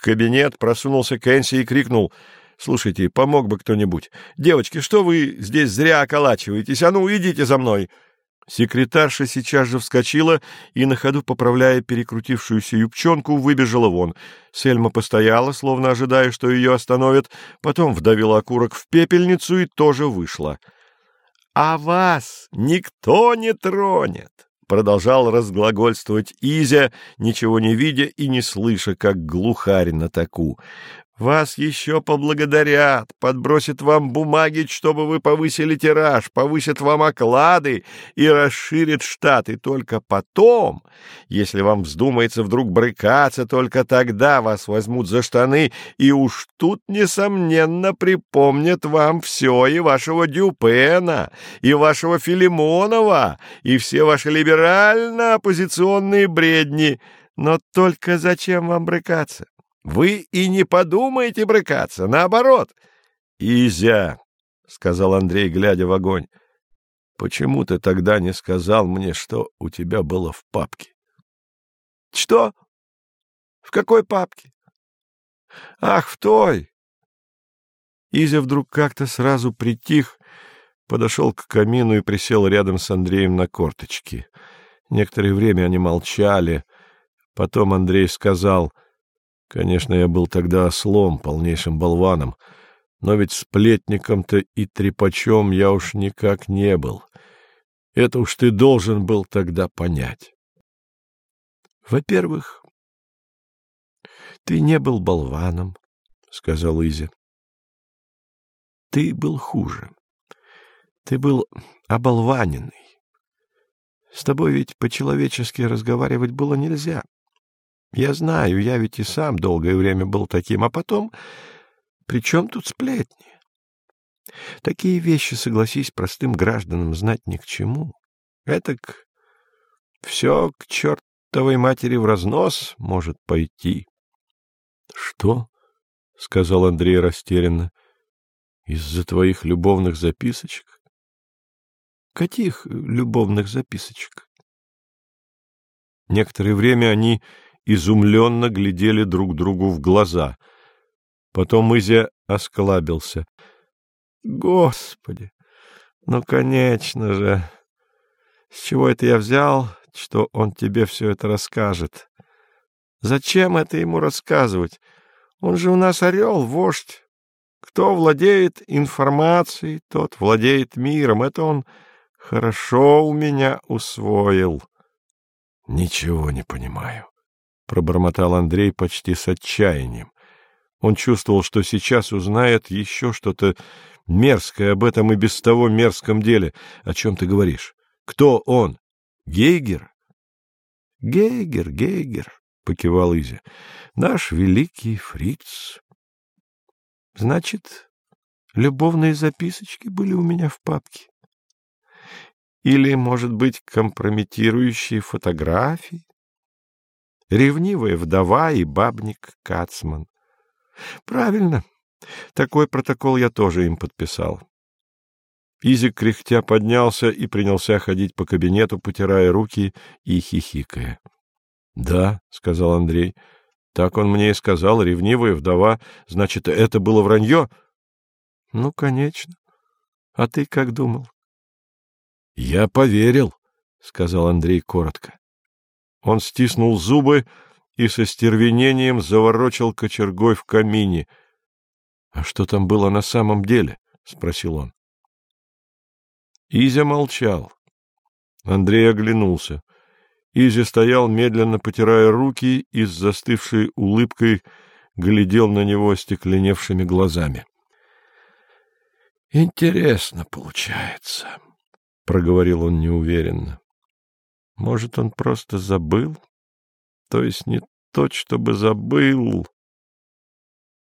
кабинет, просунулся Кэнси и крикнул «Слушайте, помог бы кто-нибудь. Девочки, что вы здесь зря околачиваетесь? А ну, идите за мной!» Секретарша сейчас же вскочила и, на ходу поправляя перекрутившуюся юбчонку, выбежала вон. Сельма постояла, словно ожидая, что ее остановят, потом вдавила окурок в пепельницу и тоже вышла. — А вас никто не тронет! — продолжал разглагольствовать Изя, ничего не видя и не слыша, как глухарь на таку. Вас еще поблагодарят, подбросят вам бумаги, чтобы вы повысили тираж, повысят вам оклады и расширят штат. И только потом, если вам вздумается вдруг брыкаться, только тогда вас возьмут за штаны, и уж тут, несомненно, припомнят вам все и вашего Дюпена, и вашего Филимонова, и все ваши либерально-оппозиционные бредни. Но только зачем вам брыкаться? Вы и не подумаете брыкаться, наоборот. — Изя, — сказал Андрей, глядя в огонь, — почему ты тогда не сказал мне, что у тебя было в папке? — Что? В какой папке? — Ах, в той! Изя вдруг как-то сразу притих, подошел к камину и присел рядом с Андреем на корточки. Некоторое время они молчали. Потом Андрей сказал — Конечно, я был тогда ослом, полнейшим болваном, но ведь сплетником-то и трепачом я уж никак не был. Это уж ты должен был тогда понять. Во-первых, ты не был болваном, — сказал Изя. Ты был хуже. Ты был оболваненный. С тобой ведь по-человечески разговаривать было нельзя. Я знаю, я ведь и сам долгое время был таким, а потом... При чем тут сплетни? Такие вещи, согласись, простым гражданам знать ни к чему. Этак все к чертовой матери в разнос может пойти. — Что? — сказал Андрей растерянно. — Из-за твоих любовных записочек? — Каких любовных записочек? Некоторое время они изумленно глядели друг другу в глаза. Потом Изя осклабился. — Господи! Ну, конечно же! С чего это я взял, что он тебе все это расскажет? Зачем это ему рассказывать? Он же у нас орел, вождь. Кто владеет информацией, тот владеет миром. Это он хорошо у меня усвоил. — Ничего не понимаю, пробормотал Андрей почти с отчаянием. Он чувствовал, что сейчас узнает еще что-то мерзкое об этом и без того мерзком деле. О чем ты говоришь? Кто он? Гейгер? Гейгер, Гейгер, покивал Изя. Наш великий фриц. Значит, любовные записочки были у меня в папке. Или, может быть, компрометирующие фотографии? Ревнивая вдова и бабник Кацман. Правильно, такой протокол я тоже им подписал. Изик кряхтя поднялся и принялся ходить по кабинету, потирая руки и хихикая. — Да, — сказал Андрей, — так он мне и сказал, ревнивая вдова. Значит, это было вранье? — Ну, конечно. А ты как думал? — Я поверил, — сказал Андрей коротко. Он стиснул зубы и со стервенением заворочил кочергой в камине. — А что там было на самом деле? — спросил он. Изя молчал. Андрей оглянулся. Изя стоял, медленно потирая руки и с застывшей улыбкой глядел на него остекленевшими глазами. — Интересно получается, — проговорил он неуверенно. Может, он просто забыл? То есть не тот, чтобы забыл.